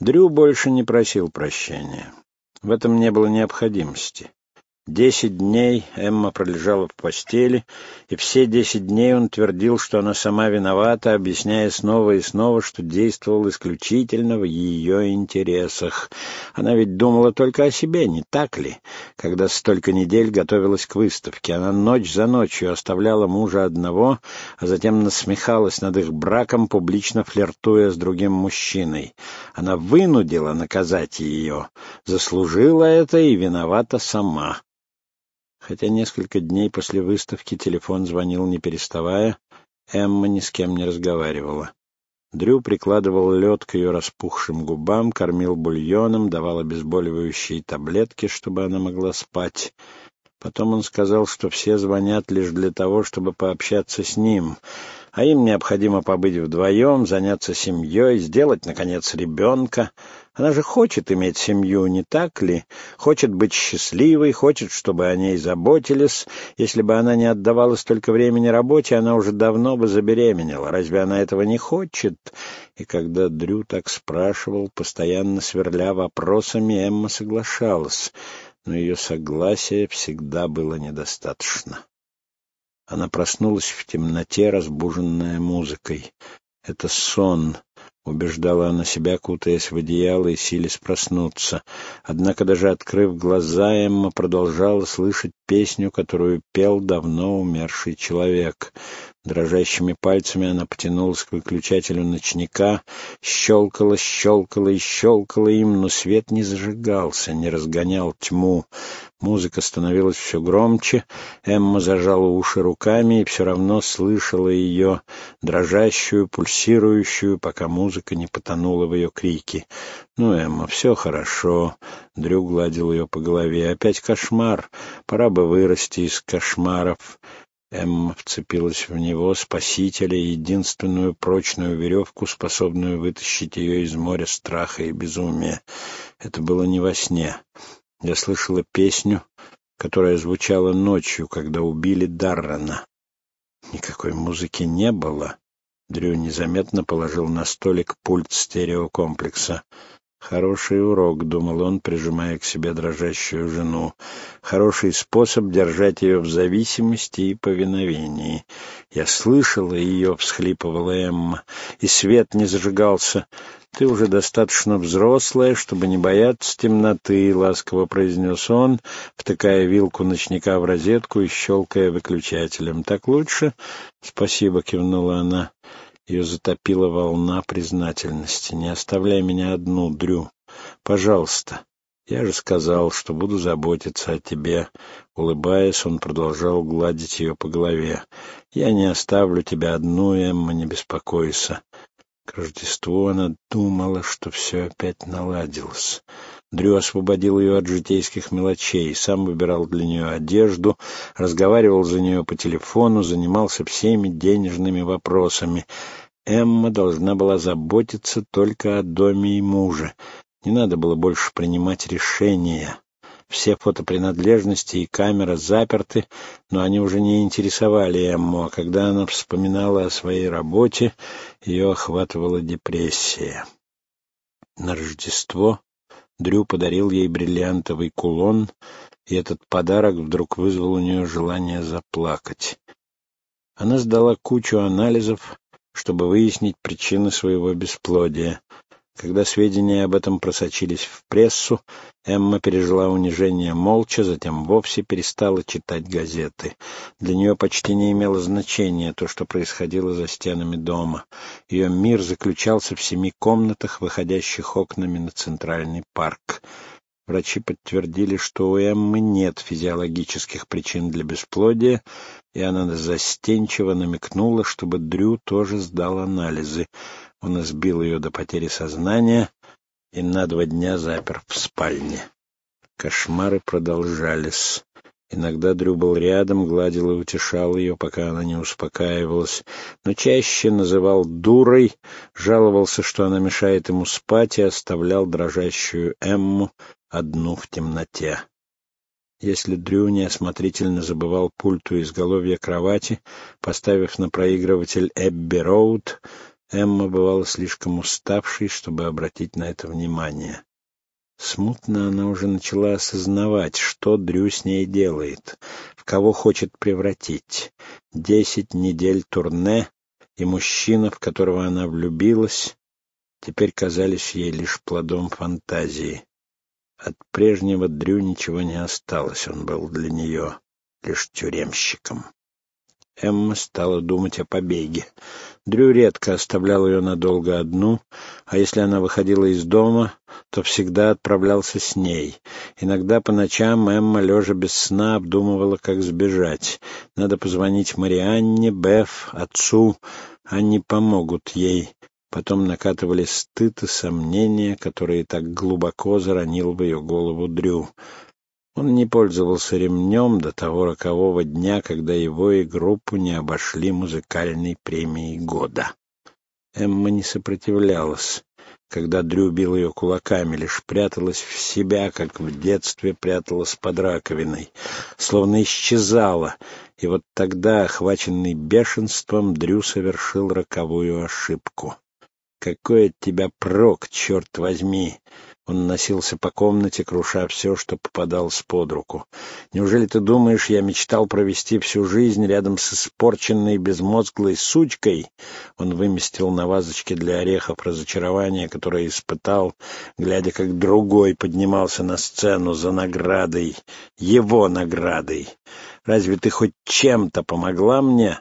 Дрю больше не просил прощения. В этом не было необходимости. Десять дней Эмма пролежала в постели, и все десять дней он твердил, что она сама виновата, объясняя снова и снова, что действовал исключительно в ее интересах. Она ведь думала только о себе, не так ли? Когда столько недель готовилась к выставке, она ночь за ночью оставляла мужа одного, а затем насмехалась над их браком, публично флиртуя с другим мужчиной. Она вынудила наказать ее, заслужила это и виновата сама. Хотя несколько дней после выставки телефон звонил не переставая, Эмма ни с кем не разговаривала. Дрю прикладывал лед к ее распухшим губам, кормил бульоном, давал обезболивающие таблетки, чтобы она могла спать. Потом он сказал, что все звонят лишь для того, чтобы пообщаться с ним — а им необходимо побыть вдвоем, заняться семьей, сделать, наконец, ребенка. Она же хочет иметь семью, не так ли? Хочет быть счастливой, хочет, чтобы о ней заботились. Если бы она не отдавала столько времени работе, она уже давно бы забеременела. Разве она этого не хочет? И когда Дрю так спрашивал, постоянно сверля вопросами, Эмма соглашалась, но ее согласия всегда было недостаточно. Она проснулась в темноте, разбуженная музыкой. Это сон, убеждала она себя, кутаясь в одеяло и силясь проснуться. Однако даже открыв глаза, Эмма продолжала слышать песню, которую пел давно умерший человек. Дрожащими пальцами она потянулась к выключателю ночника, щелкала, щелкала и щелкала им, но свет не зажигался, не разгонял тьму. Музыка становилась все громче, Эмма зажала уши руками и все равно слышала ее, дрожащую, пульсирующую, пока музыка не потонула в ее крики. «Ну, Эмма, все хорошо», — Дрю гладил ее по голове. «Опять кошмар. Пора бы вырасти из кошмаров». Эмма вцепилась в него, спасителя, единственную прочную веревку, способную вытащить ее из моря страха и безумия. Это было не во сне. Я слышала песню, которая звучала ночью, когда убили Даррена. Никакой музыки не было. Дрю незаметно положил на столик пульт стереокомплекса. Хороший урок, — думал он, прижимая к себе дрожащую жену. Хороший способ держать ее в зависимости и повиновении. Я слышала ее, — всхлипывала Эмма, — и свет не зажигался. Ты уже достаточно взрослая, чтобы не бояться темноты, — ласково произнес он, втыкая вилку ночника в розетку и щелкая выключателем. Так лучше? — Спасибо, — кивнула она. Ее затопила волна признательности. «Не оставляй меня одну, Дрю. Пожалуйста. Я же сказал, что буду заботиться о тебе». Улыбаясь, он продолжал гладить ее по голове. «Я не оставлю тебя одну, Эмма, не беспокойся». К Рождеству она думала, что все опять наладилось. Дрю освободил ее от житейских мелочей, сам выбирал для нее одежду, разговаривал за нее по телефону, занимался всеми денежными вопросами. Эмма должна была заботиться только о доме и муже. Не надо было больше принимать решения. Все фотопринадлежности и камера заперты, но они уже не интересовали Эмму, а когда она вспоминала о своей работе, ее охватывала депрессия. На Рождество Дрю подарил ей бриллиантовый кулон, и этот подарок вдруг вызвал у нее желание заплакать. Она сдала кучу анализов, чтобы выяснить причины своего бесплодия. Когда сведения об этом просочились в прессу, Эмма пережила унижение молча, затем вовсе перестала читать газеты. Для нее почти не имело значения то, что происходило за стенами дома. Ее мир заключался в семи комнатах, выходящих окнами на центральный парк. Врачи подтвердили, что у Эммы нет физиологических причин для бесплодия, и она застенчиво намекнула, чтобы Дрю тоже сдал анализы. Он избил ее до потери сознания и на два дня запер в спальне. Кошмары продолжались. Иногда Дрю был рядом, гладил и утешал ее, пока она не успокаивалась, но чаще называл дурой, жаловался, что она мешает ему спать, и оставлял дрожащую Эмму одну в темноте. Если Дрю неосмотрительно забывал пульту изголовья кровати, поставив на проигрыватель «Эбби Роуд», Эмма бывала слишком уставшей, чтобы обратить на это внимание. Смутно она уже начала осознавать, что Дрю с ней делает, в кого хочет превратить. Десять недель турне и мужчина, в которого она влюбилась, теперь казались ей лишь плодом фантазии. От прежнего Дрю ничего не осталось, он был для нее лишь тюремщиком. Эмма стала думать о побеге. Дрю редко оставлял ее надолго одну, а если она выходила из дома, то всегда отправлялся с ней. Иногда по ночам Эмма, лежа без сна, обдумывала, как сбежать. Надо позвонить Марианне, Беф, отцу. Они помогут ей. Потом накатывали стыд и сомнения, которые так глубоко заронил в ее голову Дрю. Он не пользовался ремнем до того рокового дня, когда его и группу не обошли музыкальной премией года. Эмма не сопротивлялась. Когда Дрю бил ее кулаками, лишь пряталась в себя, как в детстве пряталась под раковиной, словно исчезала, и вот тогда, охваченный бешенством, Дрю совершил роковую ошибку. «Какой от тебя прок, черт возьми!» Он носился по комнате, круша все, что попадалось под руку. «Неужели ты думаешь, я мечтал провести всю жизнь рядом с испорченной безмозглой сучкой?» Он выместил на вазочке для орехов разочарование, которое испытал, глядя, как другой поднимался на сцену за наградой, его наградой. «Разве ты хоть чем-то помогла мне?»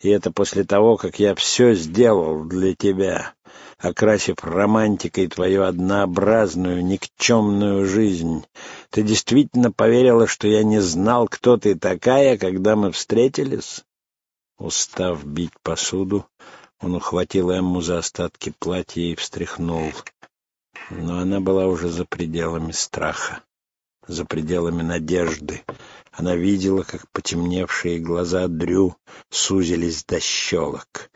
И это после того, как я все сделал для тебя окрасив романтикой твою однообразную, никчемную жизнь. Ты действительно поверила, что я не знал, кто ты такая, когда мы встретились?» Устав бить посуду, он ухватил Эмму за остатки платья и встряхнул. Но она была уже за пределами страха, за пределами надежды. Она видела, как потемневшие глаза Дрю сузились до щелок.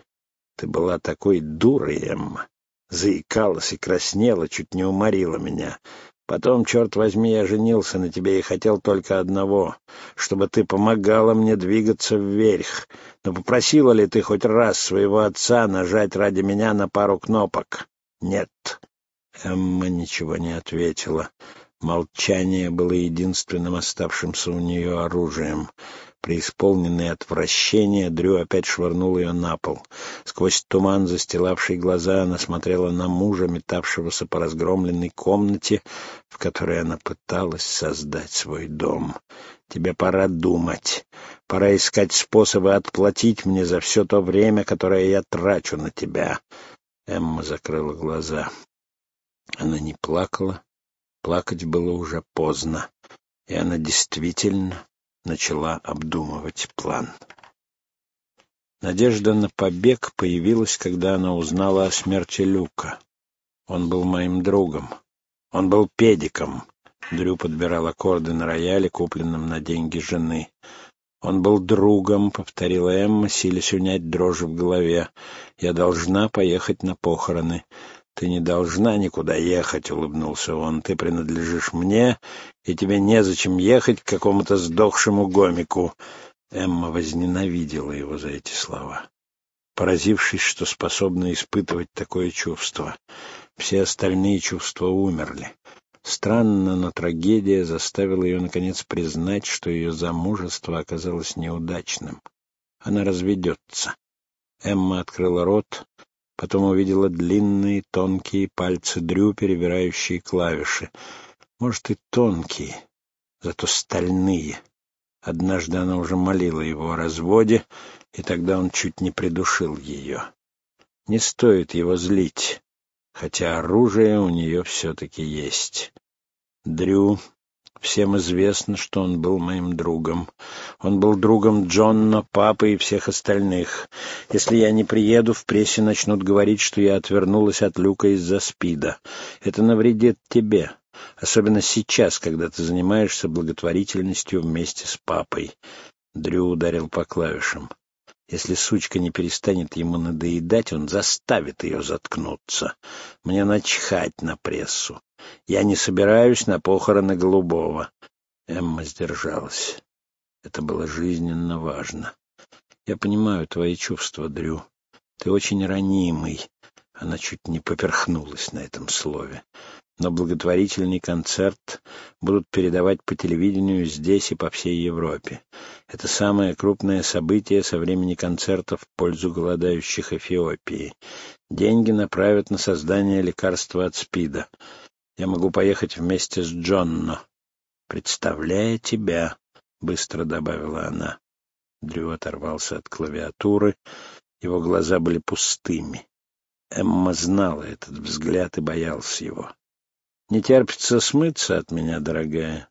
Ты была такой дурой, Эмма заикалась и краснела, чуть не уморила меня. Потом, черт возьми, я женился на тебе и хотел только одного, чтобы ты помогала мне двигаться вверх. Но попросила ли ты хоть раз своего отца нажать ради меня на пару кнопок? Нет. Эмма ничего не ответила. Молчание было единственным оставшимся у нее оружием. Преисполненное отвращение, Дрю опять швырнул ее на пол. Сквозь туман, застилавший глаза, она смотрела на мужа, метавшегося по разгромленной комнате, в которой она пыталась создать свой дом. «Тебе пора думать. Пора искать способы отплатить мне за все то время, которое я трачу на тебя». Эмма закрыла глаза. Она не плакала. Плакать было уже поздно, и она действительно начала обдумывать план. Надежда на побег появилась, когда она узнала о смерти Люка. Он был моим другом. Он был педиком. Дрю подбирал аккорды на рояле, купленном на деньги жены. «Он был другом», — повторила Эмма, силясь унять дрожь в голове. «Я должна поехать на похороны. «Ты не должна никуда ехать», — улыбнулся он. «Ты принадлежишь мне, и тебе незачем ехать к какому-то сдохшему гомику». Эмма возненавидела его за эти слова, поразившись, что способна испытывать такое чувство. Все остальные чувства умерли. Странно, но трагедия заставила ее, наконец, признать, что ее замужество оказалось неудачным. Она разведется. Эмма открыла рот, Потом увидела длинные тонкие пальцы Дрю, перебирающие клавиши. Может, и тонкие, зато стальные. Однажды она уже молила его о разводе, и тогда он чуть не придушил ее. Не стоит его злить, хотя оружие у нее все-таки есть. Дрю Всем известно, что он был моим другом. Он был другом Джонна, папы и всех остальных. Если я не приеду, в прессе начнут говорить, что я отвернулась от Люка из-за спида. Это навредит тебе, особенно сейчас, когда ты занимаешься благотворительностью вместе с папой. Дрю ударил по клавишам. Если сучка не перестанет ему надоедать, он заставит ее заткнуться. Мне начхать на прессу. Я не собираюсь на похороны Голубого. Эмма сдержалась. Это было жизненно важно. Я понимаю твои чувства, Дрю. Ты очень ранимый. Она чуть не поперхнулась на этом слове. Но благотворительный концерт будут передавать по телевидению здесь и по всей Европе. Это самое крупное событие со времени концерта в пользу голодающих Эфиопии. Деньги направят на создание лекарства от СПИДа. Я могу поехать вместе с Джонно. Представляя тебя, — быстро добавила она. Дрю оторвался от клавиатуры. Его глаза были пустыми. Эмма знала этот взгляд и боялся его. «Не терпится смыться от меня, дорогая?»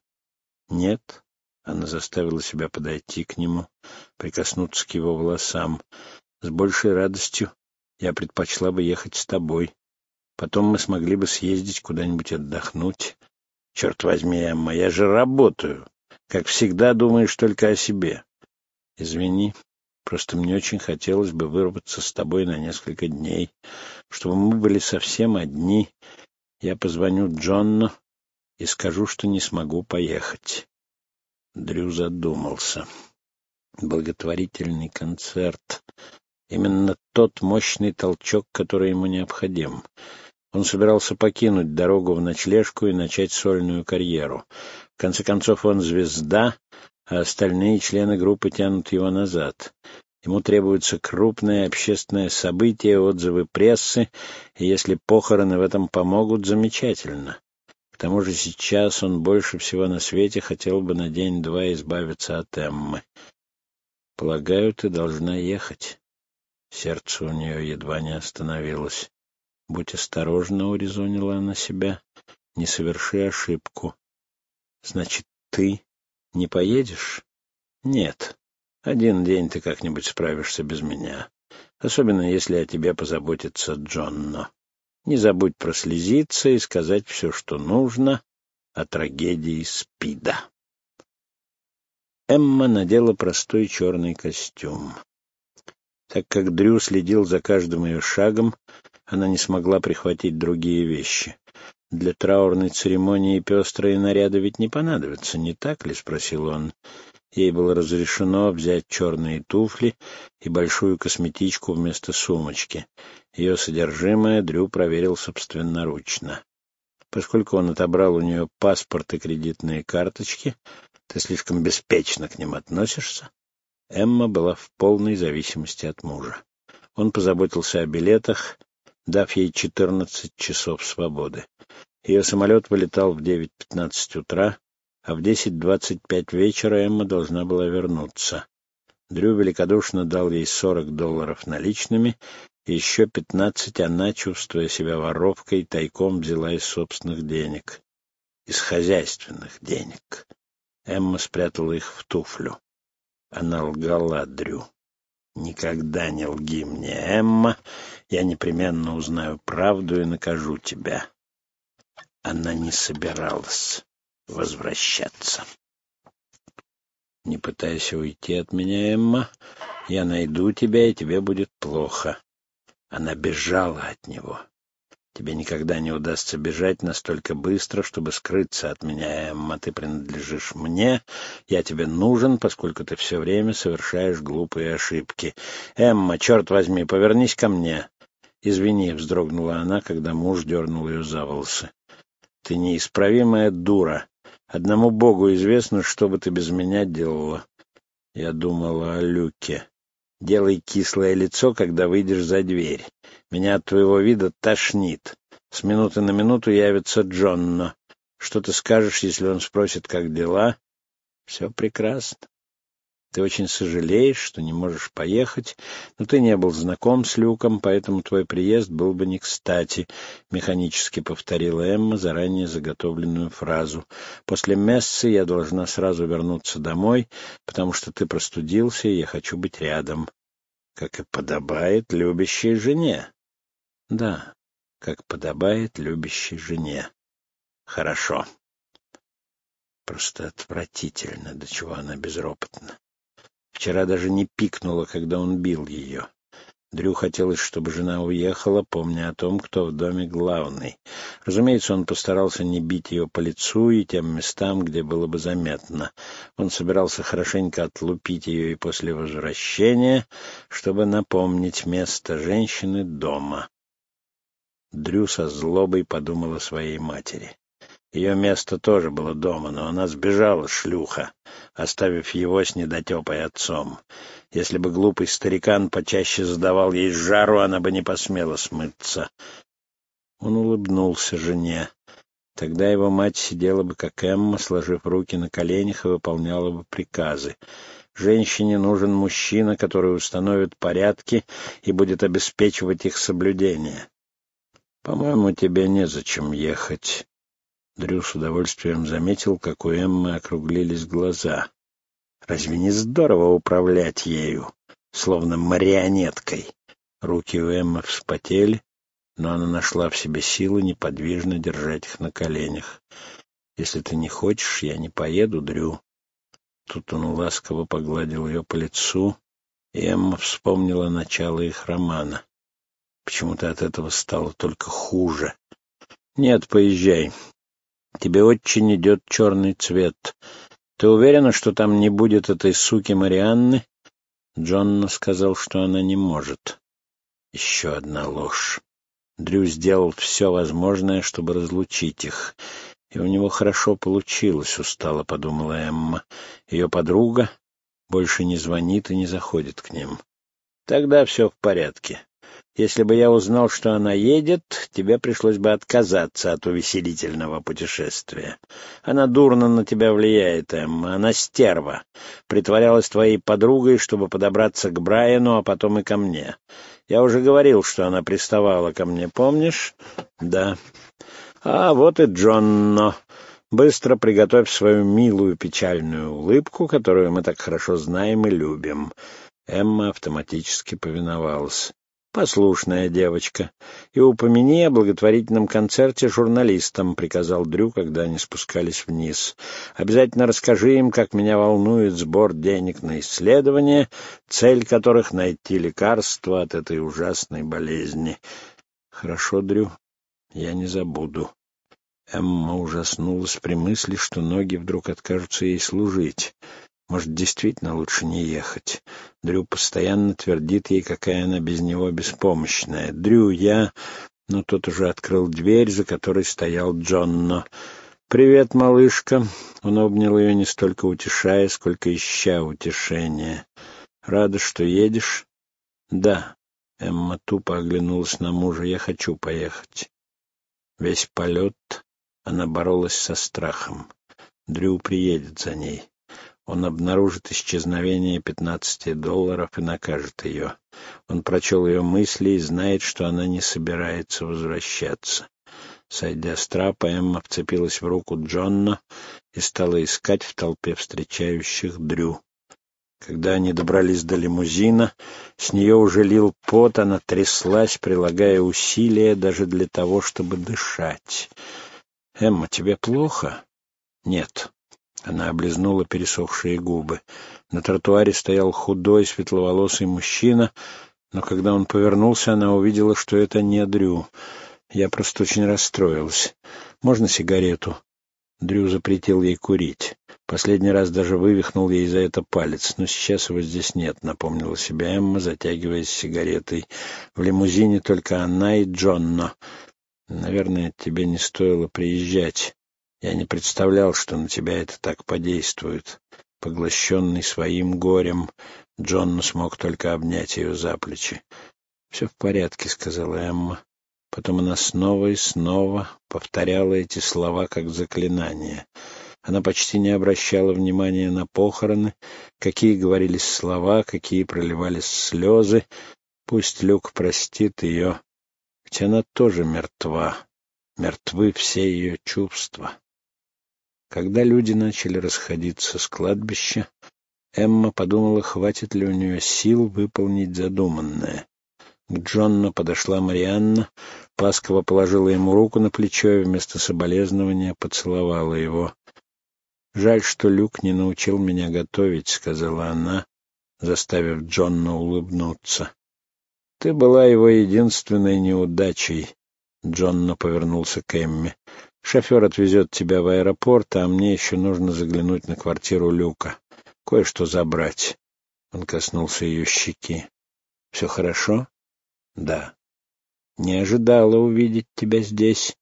«Нет». Она заставила себя подойти к нему, прикоснуться к его волосам. «С большей радостью я предпочла бы ехать с тобой. Потом мы смогли бы съездить куда-нибудь отдохнуть. Черт возьми, Эмма, я же работаю. Как всегда думаешь только о себе. Извини, просто мне очень хотелось бы вырваться с тобой на несколько дней, чтобы мы были совсем одни. Я позвоню Джонну и скажу, что не смогу поехать. Дрю задумался. Благотворительный концерт. Именно тот мощный толчок, который ему необходим. Он собирался покинуть дорогу в ночлежку и начать сольную карьеру. В конце концов, он звезда, а остальные члены группы тянут его назад. Ему требуется крупное общественное событие, отзывы прессы, и если похороны в этом помогут, замечательно. К тому же сейчас он больше всего на свете хотел бы на день-два избавиться от Эммы. «Полагаю, ты должна ехать». Сердце у нее едва не остановилось. «Будь осторожна», — урезонила она себя, — «не соверши ошибку». «Значит, ты не поедешь?» «Нет. Один день ты как-нибудь справишься без меня. Особенно, если о тебе позаботится Джонно. Не забудь прослезиться и сказать все, что нужно о трагедии Спида». Эмма надела простой черный костюм. Так как Дрю следил за каждым ее шагом, она не смогла прихватить другие вещи. «Для траурной церемонии пестрые наряды ведь не понадобятся, не так ли?» — спросил он. Ей было разрешено взять черные туфли и большую косметичку вместо сумочки. Ее содержимое Дрю проверил собственноручно. Поскольку он отобрал у нее паспорт и кредитные карточки, ты слишком беспечно к ним относишься. Эмма была в полной зависимости от мужа. Он позаботился о билетах, дав ей 14 часов свободы. Ее самолет вылетал в 9.15 утра, а в 10.25 вечера Эмма должна была вернуться. Дрю великодушно дал ей 40 долларов наличными, и еще 15 она, чувствуя себя воровкой, тайком взяла из собственных денег. Из хозяйственных денег. Эмма спрятала их в туфлю. Она лгала Дрю. «Никогда не лги мне, Эмма. Я непременно узнаю правду и накажу тебя». Она не собиралась возвращаться. «Не пытайся уйти от меня, Эмма. Я найду тебя, и тебе будет плохо». Она бежала от него. Тебе никогда не удастся бежать настолько быстро, чтобы скрыться от меня, Эмма. Ты принадлежишь мне, я тебе нужен, поскольку ты все время совершаешь глупые ошибки. Эмма, черт возьми, повернись ко мне. Извини, вздрогнула она, когда муж дернул ее за волосы. Ты неисправимая дура. Одному Богу известно, что бы ты без меня делала. Я думала о Люке. Делай кислое лицо, когда выйдешь за дверь. Меня от твоего вида тошнит. С минуты на минуту явится Джонно. Что ты скажешь, если он спросит, как дела? Все прекрасно. Ты очень сожалеешь, что не можешь поехать, но ты не был знаком с Люком, поэтому твой приезд был бы не кстати, — механически повторила Эмма заранее заготовленную фразу. После мессы я должна сразу вернуться домой, потому что ты простудился, и я хочу быть рядом. Как и подобает любящей жене. Да, как подобает любящей жене. Хорошо. Просто отвратительно, до чего она безропотна. Вчера даже не пикнула, когда он бил ее. Дрю хотелось, чтобы жена уехала, помня о том, кто в доме главный. Разумеется, он постарался не бить ее по лицу и тем местам, где было бы заметно. Он собирался хорошенько отлупить ее и после возвращения, чтобы напомнить место женщины дома. Дрю со злобой подумала о своей матери. Ее место тоже было дома, но она сбежала, шлюха, оставив его с недотепой отцом. Если бы глупый старикан почаще задавал ей жару, она бы не посмела смыться. Он улыбнулся жене. Тогда его мать сидела бы, как Эмма, сложив руки на коленях и выполняла бы приказы. Женщине нужен мужчина, который установит порядки и будет обеспечивать их соблюдение. «По-моему, тебе незачем ехать». Дрю с удовольствием заметил, как у Эммы округлились глаза. «Разве не здорово управлять ею, словно марионеткой?» Руки у Эммы вспотели, но она нашла в себе силы неподвижно держать их на коленях. «Если ты не хочешь, я не поеду, Дрю». Тут он ласково погладил ее по лицу, и Эмма вспомнила начало их романа. Почему-то от этого стало только хуже. «Нет, поезжай. Тебе очень идет черный цвет. Ты уверена, что там не будет этой суки Марианны?» Джонна сказал, что она не может. Еще одна ложь. Дрю сделал все возможное, чтобы разлучить их. И у него хорошо получилось, устало подумала Эмма. Ее подруга больше не звонит и не заходит к ним. Тогда все в порядке. Если бы я узнал, что она едет, тебе пришлось бы отказаться от увеселительного путешествия. Она дурно на тебя влияет, Эмма. Она стерва. Притворялась твоей подругой, чтобы подобраться к Брайану, а потом и ко мне. Я уже говорил, что она приставала ко мне, помнишь? Да. А вот и Джонно. Быстро приготовь свою милую печальную улыбку, которую мы так хорошо знаем и любим. Эмма автоматически повиновалась. «Послушная девочка. И упомяни о благотворительном концерте журналистам», — приказал Дрю, когда они спускались вниз. «Обязательно расскажи им, как меня волнует сбор денег на исследования, цель которых — найти лекарство от этой ужасной болезни». «Хорошо, Дрю, я не забуду». Эмма ужаснулась при мысли, что ноги вдруг откажутся ей служить. Может, действительно лучше не ехать. Дрю постоянно твердит ей, какая она без него беспомощная. «Дрю, я...» Но тот уже открыл дверь, за которой стоял Джонно. «Привет, малышка!» Он обнял ее не столько утешая, сколько ища утешения. «Рада, что едешь?» «Да». Эмма тупо оглянулась на мужа. «Я хочу поехать». Весь полет она боролась со страхом. Дрю приедет за ней. Он обнаружит исчезновение пятнадцати долларов и накажет ее. Он прочел ее мысли и знает, что она не собирается возвращаться. Сойдя с трапа, Эмма вцепилась в руку Джонна и стала искать в толпе встречающих Дрю. Когда они добрались до лимузина, с нее уже лил пот, она тряслась, прилагая усилия даже для того, чтобы дышать. «Эмма, тебе плохо?» «Нет». Она облизнула пересохшие губы. На тротуаре стоял худой, светловолосый мужчина, но когда он повернулся, она увидела, что это не Дрю. Я просто очень расстроилась. «Можно сигарету?» Дрю запретил ей курить. Последний раз даже вывихнул ей за это палец, но сейчас его здесь нет, напомнила себя Эмма, затягиваясь сигаретой. В лимузине только она и Джонно. Наверное, тебе не стоило приезжать. Я не представлял, что на тебя это так подействует. Поглощенный своим горем, Джон смог только обнять ее за плечи. — Все в порядке, — сказала Эмма. Потом она снова и снова повторяла эти слова как заклинание. Она почти не обращала внимания на похороны, какие говорились слова, какие проливались слезы. Пусть Люк простит ее, ведь она тоже мертва. Мертвы все ее чувства. Когда люди начали расходиться с кладбища, Эмма подумала, хватит ли у нее сил выполнить задуманное. К Джонну подошла Марианна, ласково положила ему руку на плечо и вместо соболезнования поцеловала его. «Жаль, что Люк не научил меня готовить», — сказала она, заставив Джонна улыбнуться. «Ты была его единственной неудачей. Джонно повернулся к Эмме. «Шофер отвезет тебя в аэропорт, а мне еще нужно заглянуть на квартиру Люка. Кое-что забрать». Он коснулся ее щеки. «Все хорошо?» «Да». «Не ожидала увидеть тебя здесь».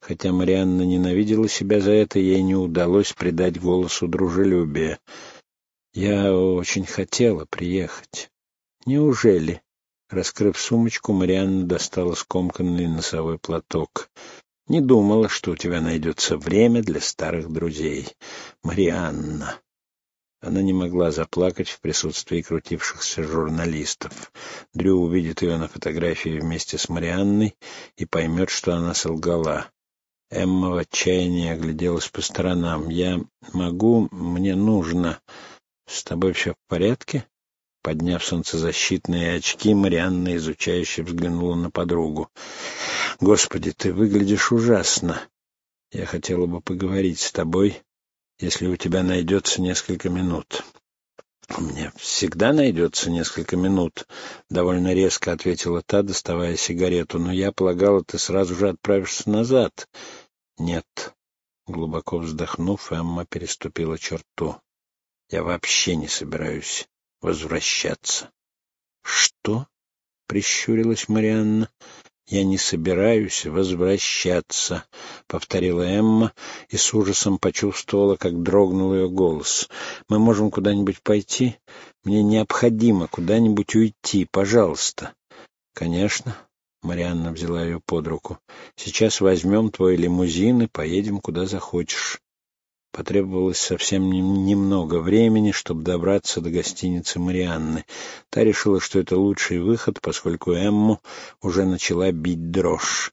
Хотя Марианна ненавидела себя за это, ей не удалось придать голосу дружелюбия. «Я очень хотела приехать». «Неужели?» Раскрыв сумочку, Марианна достала скомканный носовой платок. «Не думала, что у тебя найдется время для старых друзей. Марианна!» Она не могла заплакать в присутствии крутившихся журналистов. Дрю увидит ее на фотографии вместе с Марианной и поймет, что она солгала. Эмма в отчаянии огляделась по сторонам. «Я могу, мне нужно. С тобой все в порядке?» Подняв солнцезащитные очки, Марианна изучающе взглянула на подругу. «Господи, ты выглядишь ужасно. Я хотела бы поговорить с тобой если у тебя найдется несколько минут. — Мне всегда найдется несколько минут, — довольно резко ответила та, доставая сигарету. — Но я полагала, ты сразу же отправишься назад. — Нет. Глубоко вздохнув, Эмма переступила черту. — Я вообще не собираюсь возвращаться. — Что? — прищурилась Марианна. «Я не собираюсь возвращаться», — повторила Эмма и с ужасом почувствовала, как дрогнул ее голос. «Мы можем куда-нибудь пойти? Мне необходимо куда-нибудь уйти, пожалуйста». «Конечно», — Марианна взяла ее под руку. «Сейчас возьмем твой лимузин и поедем куда захочешь». Потребовалось совсем немного времени, чтобы добраться до гостиницы Марианны. Та решила, что это лучший выход, поскольку Эмму уже начала бить дрожь.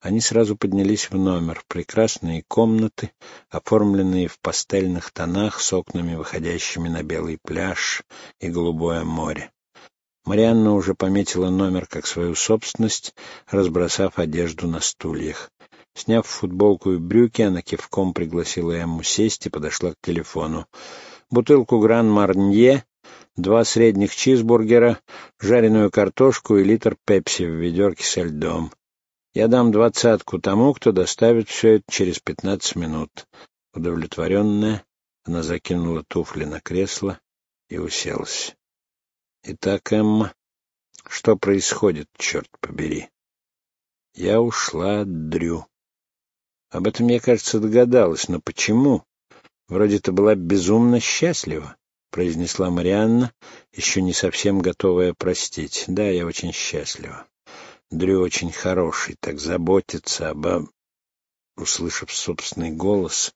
Они сразу поднялись в номер. Прекрасные комнаты, оформленные в пастельных тонах, с окнами, выходящими на белый пляж и голубое море. Марианна уже пометила номер как свою собственность, разбросав одежду на стульях. Сняв футболку и брюки, она кивком пригласила ему сесть и подошла к телефону. Бутылку Гран Марнье, два средних чизбургера, жареную картошку и литр пепси в ведерке со льдом. Я дам двадцатку тому, кто доставит все это через пятнадцать минут. Удовлетворенная, она закинула туфли на кресло и уселась. Итак, Эмма, что происходит, черт побери? Я ушла от Дрю. Об этом я, кажется, догадалась, но почему? Вроде ты была безумно счастлива, — произнесла Марианна, еще не совсем готовая простить. Да, я очень счастлива. Дрю очень хороший, так заботится обо... Услышав собственный голос,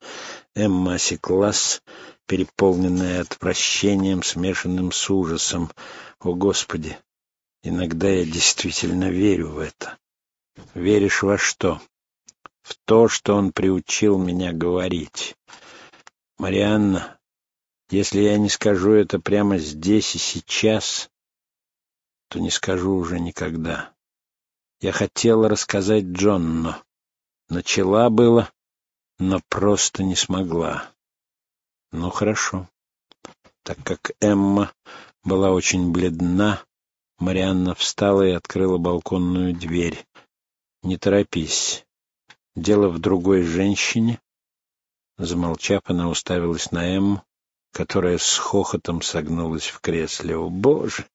Эмма осеклась, переполненная отвращением, смешанным с ужасом. О, Господи! Иногда я действительно верю в это. Веришь во что? В то, что он приучил меня говорить. Марианна, если я не скажу это прямо здесь и сейчас, то не скажу уже никогда. Я хотела рассказать Джонну. Начала было, но просто не смогла. Ну, хорошо. Так как Эмма была очень бледна, Марианна встала и открыла балконную дверь. «Не торопись. Дело в другой женщине. Замолчав, она уставилась на Эмму, которая с хохотом согнулась в кресле. «О, Боже!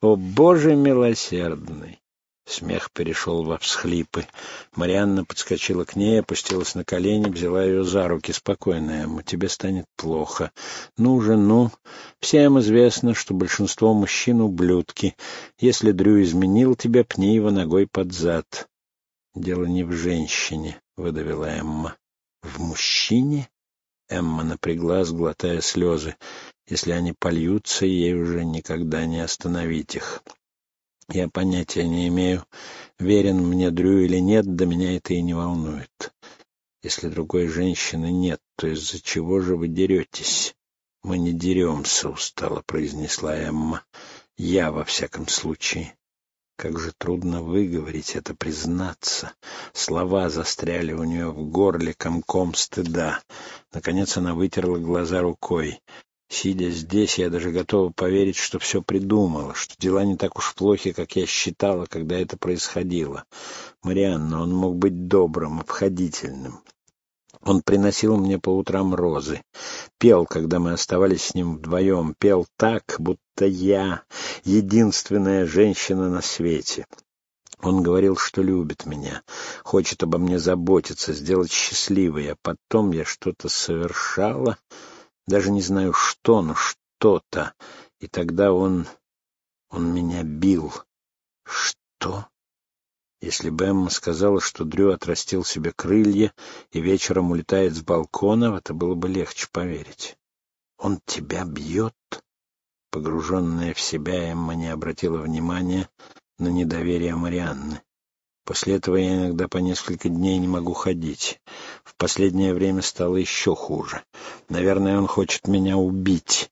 О, Боже милосердный!» Смех перешел во всхлипы. Марианна подскочила к ней, опустилась на колени, взяла ее за руки. «Спокойно, Эмма, тебе станет плохо. Ну же, ну. Всем известно, что большинство мужчин — ублюдки. Если Дрю изменил тебя, пни его ногой под зад. «Дело не в женщине», — выдавила Эмма. «В мужчине?» Эмма напряглась, глотая слезы. «Если они польются, ей уже никогда не остановить их». «Я понятия не имею, верен мне Дрю или нет, да меня это и не волнует. Если другой женщины нет, то из-за чего же вы деретесь?» «Мы не деремся», — устало произнесла Эмма. «Я, во всяком случае». Как же трудно выговорить это, признаться. Слова застряли у нее в горле комком стыда. Наконец она вытерла глаза рукой. Сидя здесь, я даже готова поверить, что все придумала, что дела не так уж плохи, как я считала, когда это происходило. Марианна, он мог быть добрым, обходительным. Он приносил мне по утрам розы. Пел, когда мы оставались с ним вдвоем. Пел так, будто я единственная женщина на свете. Он говорил, что любит меня, хочет обо мне заботиться, сделать счастливой, а потом я что-то совершала, даже не знаю что, но что-то, и тогда он... он меня бил. Что? Если бы Эмма сказала, что Дрю отрастил себе крылья и вечером улетает с балкона, это было бы легче поверить. «Он тебя бьет?» Погруженная в себя, Эмма не обратила внимания на недоверие Марианны. После этого я иногда по несколько дней не могу ходить. В последнее время стало еще хуже. Наверное, он хочет меня убить.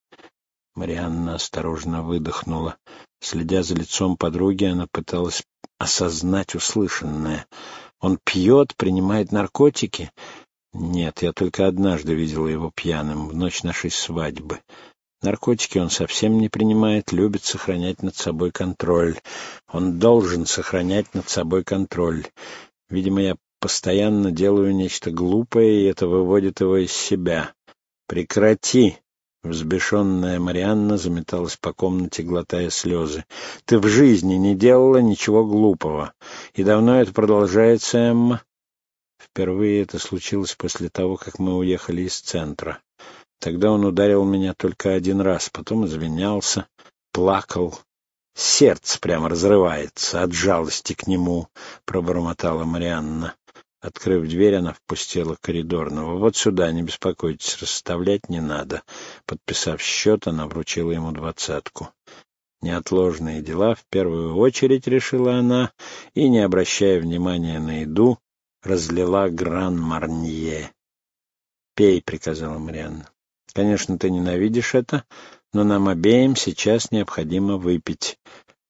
Марианна осторожно выдохнула. Следя за лицом подруги, она пыталась осознать услышанное. Он пьет, принимает наркотики? Нет, я только однажды видела его пьяным, в ночь нашей свадьбы. Наркотики он совсем не принимает, любит сохранять над собой контроль. Он должен сохранять над собой контроль. Видимо, я постоянно делаю нечто глупое, и это выводит его из себя. Прекрати! Взбешенная Марианна заметалась по комнате, глотая слезы. «Ты в жизни не делала ничего глупого. И давно это продолжается, Эмма?» Впервые это случилось после того, как мы уехали из центра. Тогда он ударил меня только один раз, потом извинялся, плакал. Сердце прямо разрывается от жалости к нему, — пробормотала Марианна. Открыв дверь, она впустила коридорного. «Вот сюда, не беспокойтесь, расставлять не надо». Подписав счет, она вручила ему двадцатку. Неотложные дела в первую очередь, решила она, и, не обращая внимания на еду, разлила гран-марнье. «Пей», — приказала Марианна. Конечно, ты ненавидишь это, но нам обеим сейчас необходимо выпить.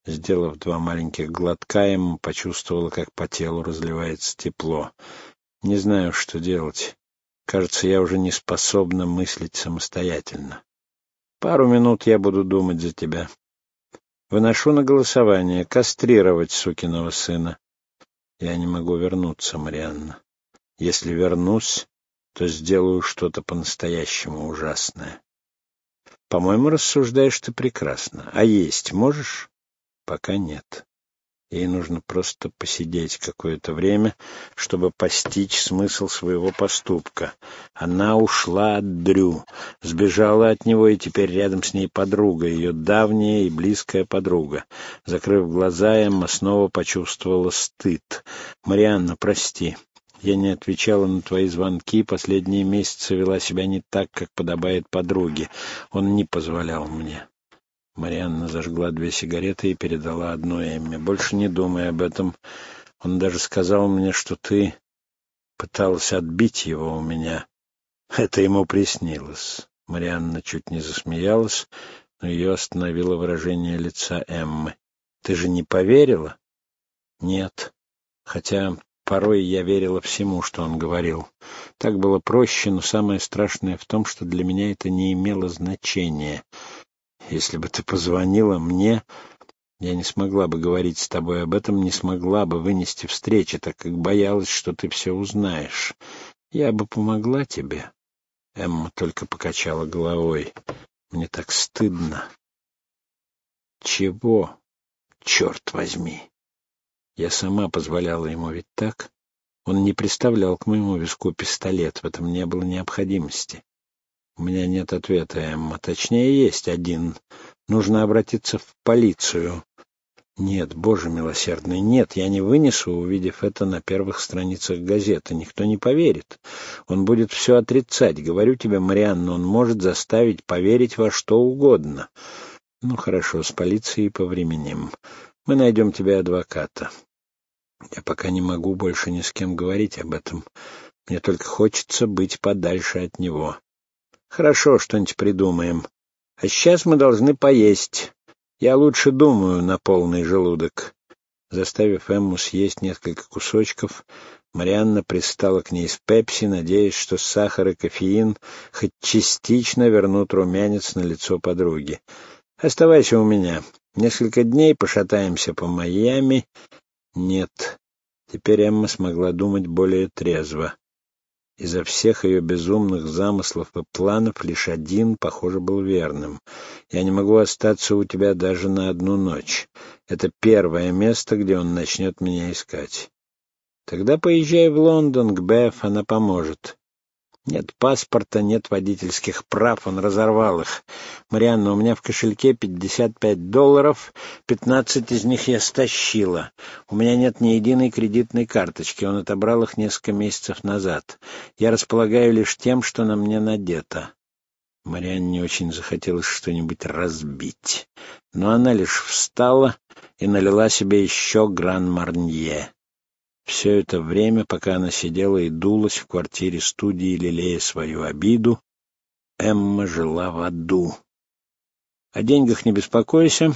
Сделав два маленьких глотка, ему почувствовала, как по телу разливается тепло. Не знаю, что делать. Кажется, я уже не способна мыслить самостоятельно. Пару минут я буду думать за тебя. Выношу на голосование кастрировать сукиного сына. Я не могу вернуться, Марианна. Если вернусь, то сделаю что-то по-настоящему ужасное. По-моему, рассуждаешь ты прекрасно. А есть можешь? Пока нет. Ей нужно просто посидеть какое-то время, чтобы постичь смысл своего поступка. Она ушла от Дрю, сбежала от него, и теперь рядом с ней подруга, ее давняя и близкая подруга. Закрыв глаза, Эмма снова почувствовала стыд. «Марианна, прости. Я не отвечала на твои звонки, последние месяцы вела себя не так, как подобает подруге. Он не позволял мне. Марианна зажгла две сигареты и передала одну Эмме. Больше не думай об этом. Он даже сказал мне, что ты пыталась отбить его у меня. Это ему приснилось. Марианна чуть не засмеялась, но ее остановило выражение лица Эммы. Ты же не поверила? Нет. Хотя Порой я верила всему, что он говорил. Так было проще, но самое страшное в том, что для меня это не имело значения. Если бы ты позвонила мне, я не смогла бы говорить с тобой об этом, не смогла бы вынести встречи, так как боялась, что ты все узнаешь. Я бы помогла тебе. Эмма только покачала головой. Мне так стыдно. Чего? Черт возьми! Я сама позволяла ему ведь так. Он не приставлял к моему виску пистолет, в этом не было необходимости. У меня нет ответа, Эмма. Точнее, есть один. Нужно обратиться в полицию. Нет, боже милосердный, нет, я не вынесу, увидев это на первых страницах газеты. Никто не поверит. Он будет все отрицать. Говорю тебе, Марианна, он может заставить поверить во что угодно. Ну, хорошо, с полицией повременим. Мы найдем тебе адвоката. Я пока не могу больше ни с кем говорить об этом. Мне только хочется быть подальше от него. Хорошо, что-нибудь придумаем. А сейчас мы должны поесть. Я лучше думаю на полный желудок. Заставив Эмму съесть несколько кусочков, Марианна пристала к ней с пепси, надеясь, что сахар и кофеин хоть частично вернут румянец на лицо подруги. «Оставайся у меня. Несколько дней пошатаемся по Майами». Нет. Теперь Эмма смогла думать более трезво. Изо всех ее безумных замыслов и планов лишь один, похоже, был верным. Я не могу остаться у тебя даже на одну ночь. Это первое место, где он начнет меня искать. Тогда поезжай в Лондон, к Беф, она поможет. Нет паспорта, нет водительских прав, он разорвал их. Марианна, у меня в кошельке 55 долларов, 15 из них я стащила. У меня нет ни единой кредитной карточки, он отобрал их несколько месяцев назад. Я располагаю лишь тем, что на мне надето. Марианне очень захотелось что-нибудь разбить, но она лишь встала и налила себе еще гран-марнье. Все это время, пока она сидела и дулась в квартире студии, лелея свою обиду, Эмма жила в аду. О деньгах не беспокойся.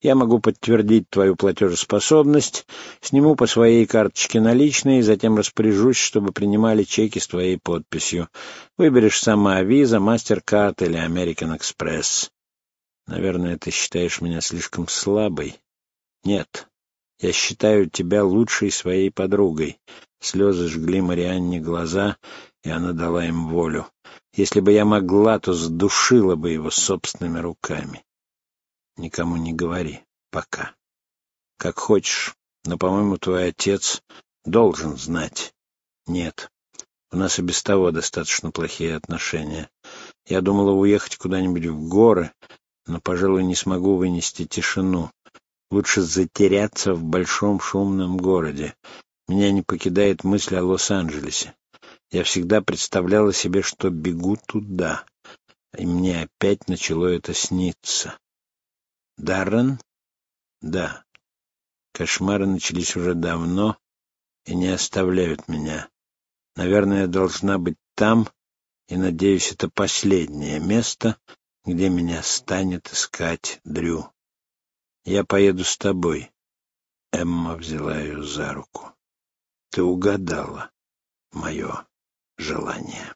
Я могу подтвердить твою платежеспособность, сниму по своей карточке наличные затем распоряжусь, чтобы принимали чеки с твоей подписью. Выберешь сама Visa, MasterCard или American Express. Наверное, ты считаешь меня слишком слабой. Нет, я считаю тебя лучшей своей подругой. Слезы жгли Марианне глаза, и она дала им волю. Если бы я могла, то сдушила бы его собственными руками. Никому не говори. Пока. Как хочешь, но, по-моему, твой отец должен знать. Нет. У нас и без того достаточно плохие отношения. Я думала уехать куда-нибудь в горы, но, пожалуй, не смогу вынести тишину. Лучше затеряться в большом шумном городе. Меня не покидает мысль о Лос-Анджелесе. Я всегда представляла себе, что бегу туда, и мне опять начало это сниться. Даррен? Да. Кошмары начались уже давно и не оставляют меня. Наверное, я должна быть там, и, надеюсь, это последнее место, где меня станет искать Дрю. Я поеду с тобой. Эмма взяла ее за руку. Ты угадала мое желание.